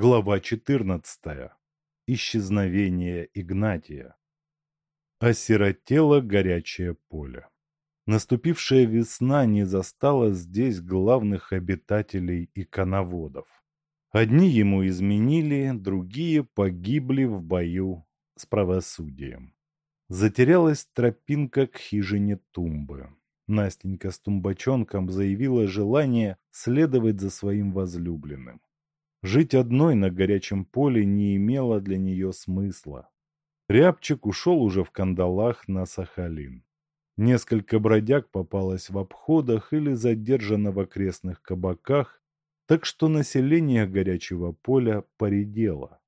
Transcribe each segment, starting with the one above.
Глава 14. Исчезновение Игнатия. Осиротело горячее поле. Наступившая весна не застала здесь главных обитателей и коноводов. Одни ему изменили, другие погибли в бою с правосудием. Затерялась тропинка к хижине тумбы. Настенька с тумбочонком заявила желание следовать за своим возлюбленным. Жить одной на горячем поле не имело для нее смысла. Рябчик ушел уже в кандалах на Сахалин. Несколько бродяг попалось в обходах или задержано в окрестных кабаках, так что население горячего поля поредело.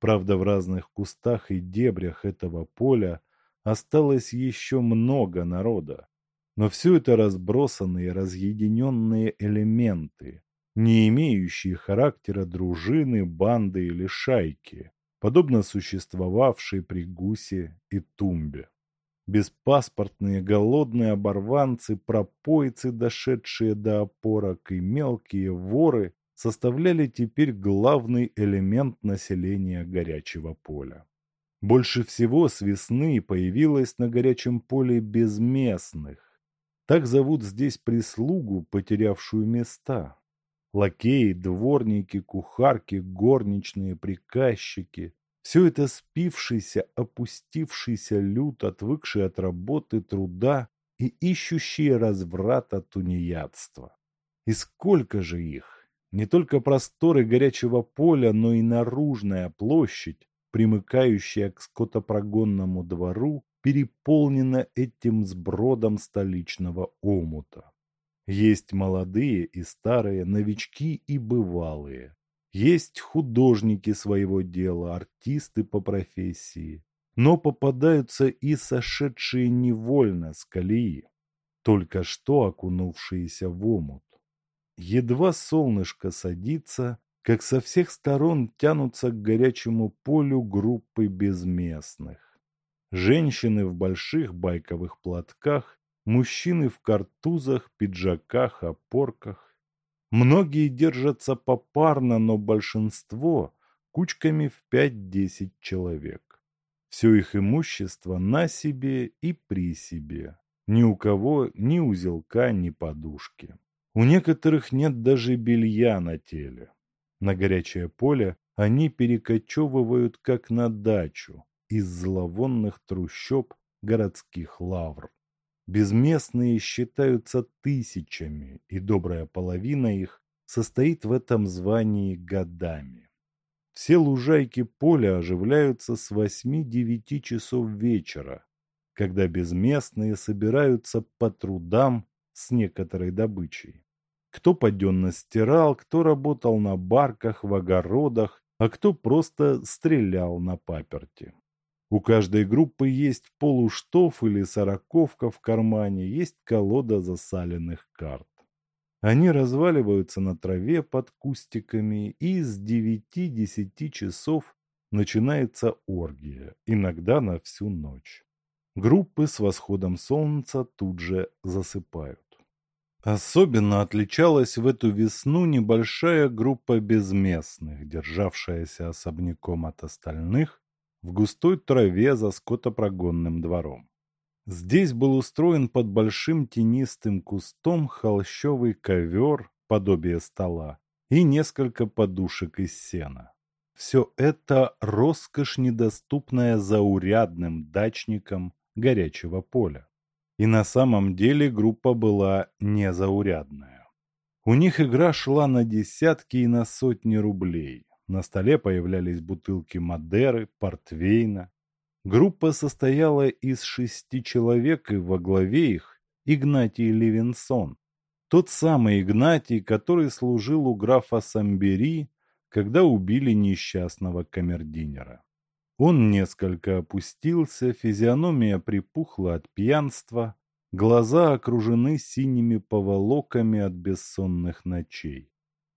Правда, в разных кустах и дебрях этого поля осталось еще много народа. Но все это разбросанные, разъединенные элементы, не имеющие характера дружины, банды или шайки, подобно существовавшей при Гусе и Тумбе. Беспаспортные голодные оборванцы, пропойцы, дошедшие до опорок, и мелкие воры составляли теперь главный элемент населения горячего поля. Больше всего с весны появилось на горячем поле безместных. Так зовут здесь прислугу, потерявшую места. Лакеи, дворники, кухарки, горничные, приказчики. Все это спившийся, опустившийся люд, отвыкший от работы, труда и ищущие разврата тунеядства. И сколько же их! Не только просторы горячего поля, но и наружная площадь, примыкающая к скотопрогонному двору, переполнена этим сбродом столичного омута. Есть молодые и старые, новички и бывалые. Есть художники своего дела, артисты по профессии. Но попадаются и сошедшие невольно с колеи, только что окунувшиеся в омут. Едва солнышко садится, как со всех сторон тянутся к горячему полю группы безместных. Женщины в больших байковых платках Мужчины в картузах, пиджаках, опорках. Многие держатся попарно, но большинство кучками в пять-десять человек. Все их имущество на себе и при себе. Ни у кого ни узелка, ни подушки. У некоторых нет даже белья на теле. На горячее поле они перекочевывают как на дачу из зловонных трущоб городских лавр. Безместные считаются тысячами, и добрая половина их состоит в этом звании годами. Все лужайки поля оживляются с восьми-девяти часов вечера, когда безместные собираются по трудам с некоторой добычей. Кто паденно стирал, кто работал на барках, в огородах, а кто просто стрелял на паперти. У каждой группы есть полуштоф или сороковка в кармане, есть колода засаленных карт. Они разваливаются на траве под кустиками, и с девяти-десяти часов начинается оргия, иногда на всю ночь. Группы с восходом солнца тут же засыпают. Особенно отличалась в эту весну небольшая группа безместных, державшаяся особняком от остальных в густой траве за скотопрогонным двором. Здесь был устроен под большим тенистым кустом холщовый ковер, подобие стола, и несколько подушек из сена. Все это роскошь, недоступная заурядным дачникам горячего поля. И на самом деле группа была незаурядная. У них игра шла на десятки и на сотни рублей. На столе появлялись бутылки Мадеры, Портвейна. Группа состояла из шести человек, и во главе их Игнатий Левинсон. Тот самый Игнатий, который служил у графа Самбери, когда убили несчастного камердинера. Он несколько опустился, физиономия припухла от пьянства, глаза окружены синими поволоками от бессонных ночей.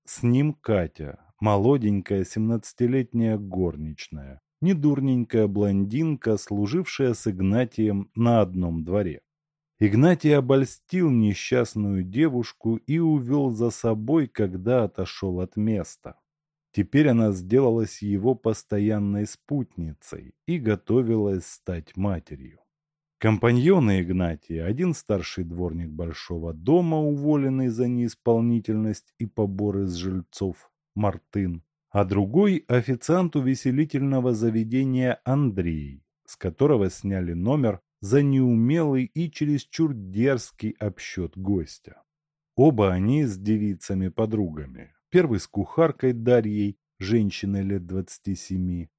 С ним Катя, молоденькая семнадцатилетняя горничная, недурненькая блондинка, служившая с Игнатием на одном дворе. Игнатий обольстил несчастную девушку и увел за собой, когда отошел от места. Теперь она сделалась его постоянной спутницей и готовилась стать матерью. Компаньоны Игнатия, один старший дворник большого дома, уволенный за неисполнительность и поборы с жильцов, Мартын, а другой – официант увеселительного заведения Андрей, с которого сняли номер за неумелый и чересчур дерзкий обсчет гостя. Оба они с девицами-подругами, Первый с кухаркой Дарьей, женщиной лет двадцати семи,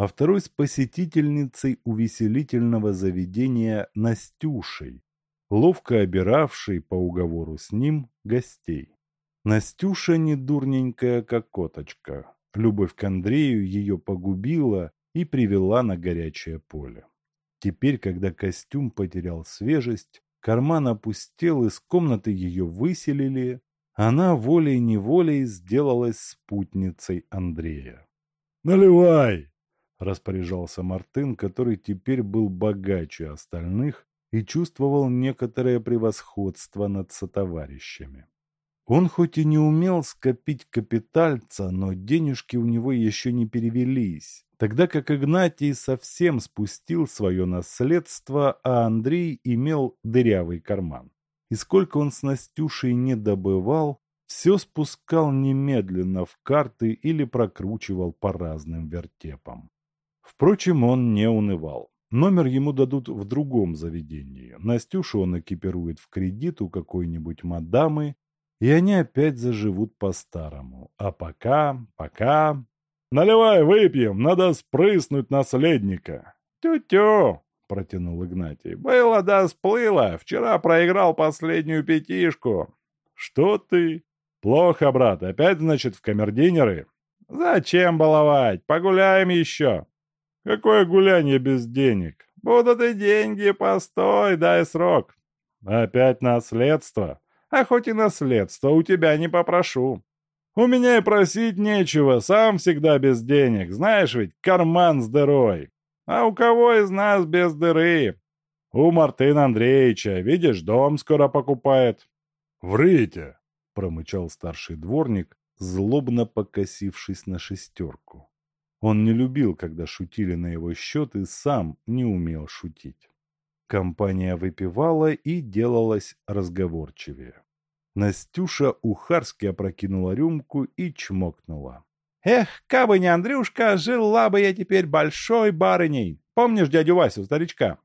а второй с посетительницей увеселительного заведения Настюшей, ловко обиравшей по уговору с ним гостей. Настюша не дурненькая, как коточка. Любовь к Андрею ее погубила и привела на горячее поле. Теперь, когда костюм потерял свежесть, карман опустел, из комнаты ее выселили, она волей-неволей сделалась спутницей Андрея. «Наливай!» – распоряжался Мартын, который теперь был богаче остальных и чувствовал некоторое превосходство над сотоварищами. Он хоть и не умел скопить капитальца, но денежки у него еще не перевелись, тогда как Игнатий совсем спустил свое наследство, а Андрей имел дырявый карман и сколько он с Настюшей не добывал, все спускал немедленно в карты или прокручивал по разным вертепам. Впрочем, он не унывал. Номер ему дадут в другом заведении. Настюшу он экипирует в кредит у какой-нибудь мадамы, и они опять заживут по-старому. А пока, пока... «Наливай, выпьем, надо спрыснуть наследника!» «Тю-тю!» протянул Игнатий. «Было да сплыло. Вчера проиграл последнюю пятишку». «Что ты?» «Плохо, брат. Опять, значит, в камердинеры. «Зачем баловать? Погуляем еще». «Какое гуляние без денег?» «Будут и деньги, постой, дай срок». «Опять наследство?» «А хоть и наследство, у тебя не попрошу». «У меня и просить нечего, сам всегда без денег, знаешь ведь, карман с дырой». А у кого из нас без дыры? У Мартына Андреевича, видишь, дом скоро покупает. Врите, промычал старший дворник, злобно покосившись на шестерку. Он не любил, когда шутили на его счет, и сам не умел шутить. Компания выпивала и делалась разговорчивее. Настюша ухарски опрокинула рюмку и чмокнула. Эх, кабы не Андрюшка, жила бы я теперь большой барыней. Помнишь дядю Васю, старичка?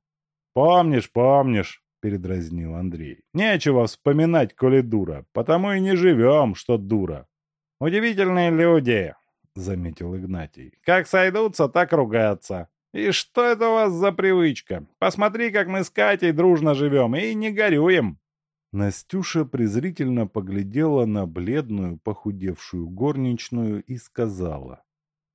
Помнишь, помнишь, передразнил Андрей. Нечего вспоминать, коли дура, потому и не живем, что дура. Удивительные люди, заметил Игнатий. Как сойдутся, так ругаться. И что это у вас за привычка? Посмотри, как мы с Катей дружно живем и не горюем. Настюша презрительно поглядела на бледную, похудевшую горничную и сказала.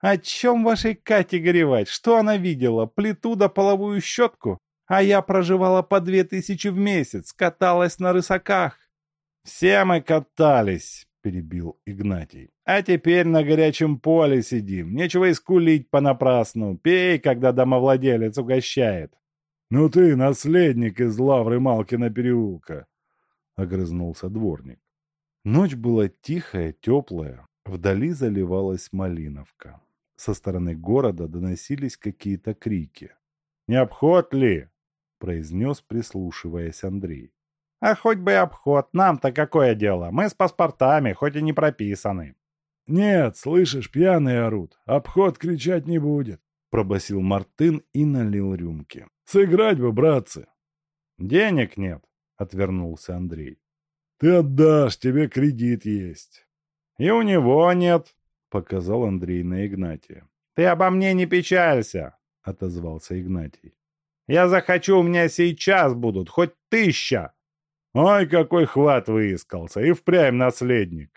«О чем вашей Кате горевать? Что она видела? Плиту да половую щетку? А я проживала по две тысячи в месяц, каталась на рысаках». «Все мы катались», — перебил Игнатий. «А теперь на горячем поле сидим. Нечего искулить понапрасну. Пей, когда домовладелец угощает». «Ну ты наследник из Лавры Малкина переулка», огрызнулся дворник. Ночь была тихая, теплая, вдали заливалась Малиновка. Со стороны города доносились какие-то крики. «Не обход ли?» – произнес, прислушиваясь Андрей. «А хоть бы и обход, нам-то какое дело? Мы с паспортами, хоть и не прописаны». «Нет, слышишь, пьяные орут. Обход кричать не будет», – пробасил Мартын и налил рюмки. «Сыграть бы, братцы!» «Денег нет», отвернулся Андрей. «Ты отдашь, тебе кредит есть». «И у него нет», — показал Андрей на Игнатия. «Ты обо мне не печалься», — отозвался Игнатий. «Я захочу, у меня сейчас будут, хоть тысяча». «Ой, какой хват выискался, и впрямь наследник».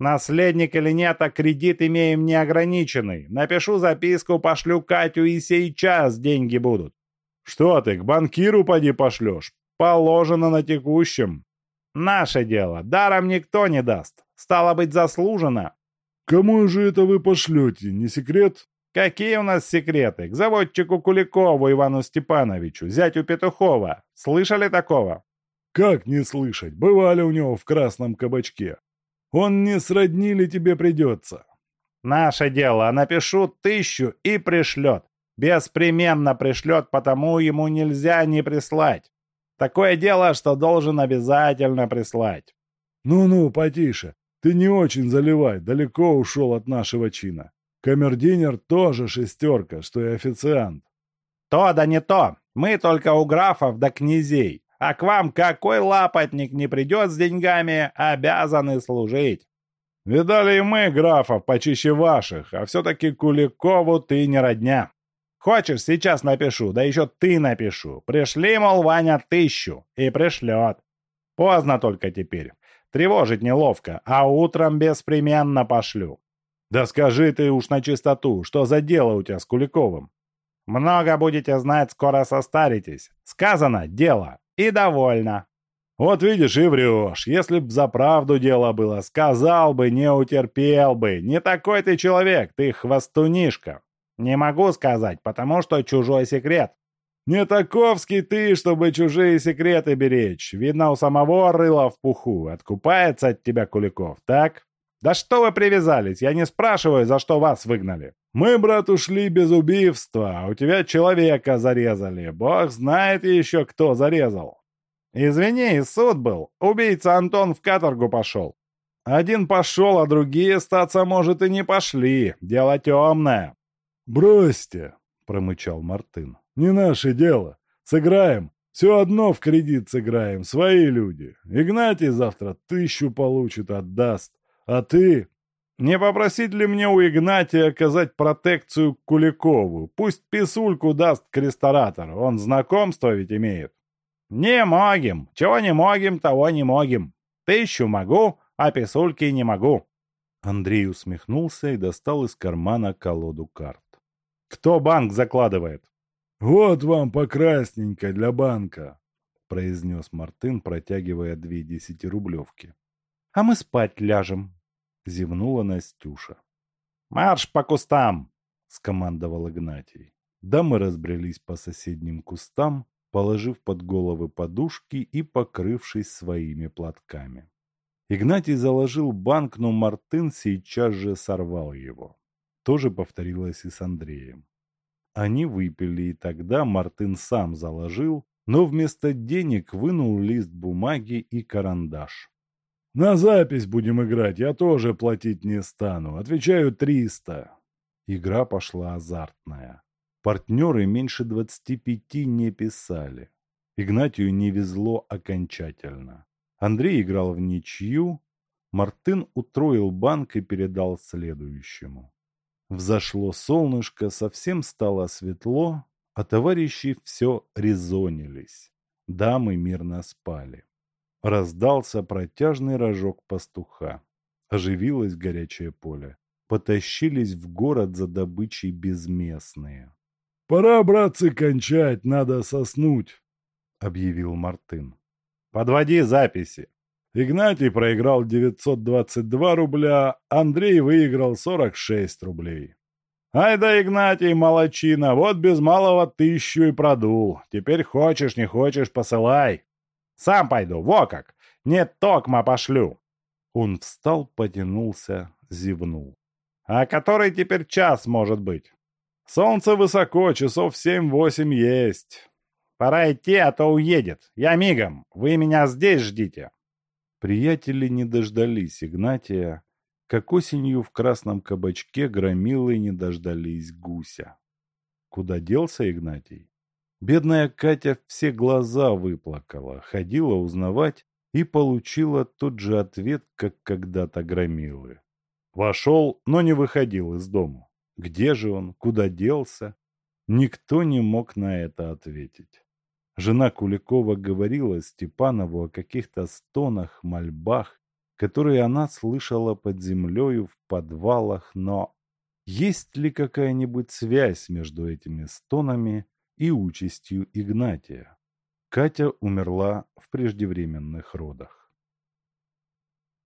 «Наследник или нет, а кредит имеем неограниченный. Напишу записку, пошлю Катю, и сейчас деньги будут». «Что ты, к банкиру поди пошлешь? Положено на текущем. Наше дело. Даром никто не даст. Стало быть, заслужено. Кому же это вы пошлете, не секрет? Какие у нас секреты? К заводчику Куликову Ивану Степановичу, зятю Петухова. Слышали такого? Как не слышать? Бывали у него в красном кабачке. Он не сроднили тебе придется. Наше дело, напишу тысячу и пришлет. Беспременно пришлет, потому ему нельзя не прислать. Такое дело, что должен обязательно прислать. Ну-ну, потише. Ты не очень заливай, далеко ушел от нашего чина. Камердинер тоже шестерка, что и официант. То да не то. Мы только у графов да князей. А к вам какой лапотник не придет с деньгами, обязаны служить. Видали и мы графов почище ваших, а все-таки Куликову ты не родня. Хочешь, сейчас напишу, да еще ты напишу. Пришли, мол, Ваня, тысячу. И пришлет. Поздно только теперь. Тревожить неловко, а утром беспременно пошлю. Да скажи ты уж на чистоту, что за дело у тебя с Куликовым? Много будете знать, скоро состаритесь. Сказано, дело. И довольно. Вот видишь, и врешь. Если б за правду дело было, сказал бы, не утерпел бы. Не такой ты человек, ты хвостунишка. Не могу сказать, потому что чужой секрет. Не таковский ты, чтобы чужие секреты беречь. Видно, у самого рыла в пуху. Откупается от тебя Куликов, так? Да что вы привязались? Я не спрашиваю, за что вас выгнали. Мы, брат, ушли без убийства, а у тебя человека зарезали. Бог знает еще, кто зарезал. Извини, суд был. Убийца Антон в каторгу пошел. Один пошел, а другие, статься может, и не пошли. Дело темное. Бросьте, промычал Мартын. Не наше дело. Сыграем. Все одно в кредит сыграем. Свои люди. Игнатий завтра тысячу получит, отдаст. А ты... Не попросить ли мне у Игнатия оказать протекцию Куликову? Пусть писульку даст к ресторатору. Он знакомство ведь имеет. Не могим. Чего не могим, того не могим. Тысячу могу, а писульки не могу. Андрей усмехнулся и достал из кармана колоду карт. Кто банк закладывает? «Вот вам по красненькой для банка», — произнес Мартын, протягивая две десятирублевки. «А мы спать ляжем», — зевнула Настюша. «Марш по кустам!» — скомандовал Игнатий. Дамы разбрелись по соседним кустам, положив под головы подушки и покрывшись своими платками. Игнатий заложил банк, но Мартын сейчас же сорвал его. То же повторилось и с Андреем. Они выпили, и тогда Мартын сам заложил, но вместо денег вынул лист бумаги и карандаш. «На запись будем играть, я тоже платить не стану. Отвечаю триста». Игра пошла азартная. Партнеры меньше двадцати пяти не писали. Игнатию не везло окончательно. Андрей играл в ничью, Мартын утроил банк и передал следующему. Взошло солнышко, совсем стало светло, а товарищи все резонились. Дамы мирно спали. Раздался протяжный рожок пастуха. Оживилось горячее поле. Потащились в город за добычей безместные. — Пора, братцы, кончать, надо соснуть, — объявил Мартын. — Подводи записи. Игнатий проиграл 922 рубля, Андрей выиграл 46 рублей. Ай да, Игнатий, молочина, вот без малого тысячу и продул. Теперь хочешь, не хочешь, посылай. Сам пойду, во как. Нет токма пошлю. Он встал, потянулся, зевнул. А который теперь час может быть? Солнце высоко, часов семь-восемь есть. Пора идти, а то уедет. Я мигом. Вы меня здесь ждите. Приятели не дождались Игнатия, как осенью в красном кабачке громилы не дождались гуся. Куда делся Игнатий? Бедная Катя все глаза выплакала, ходила узнавать и получила тот же ответ, как когда-то громилы. Вошел, но не выходил из дому. Где же он? Куда делся? Никто не мог на это ответить. Жена Куликова говорила Степанову о каких-то стонах, мольбах, которые она слышала под землею в подвалах, но есть ли какая-нибудь связь между этими стонами и участью Игнатия? Катя умерла в преждевременных родах.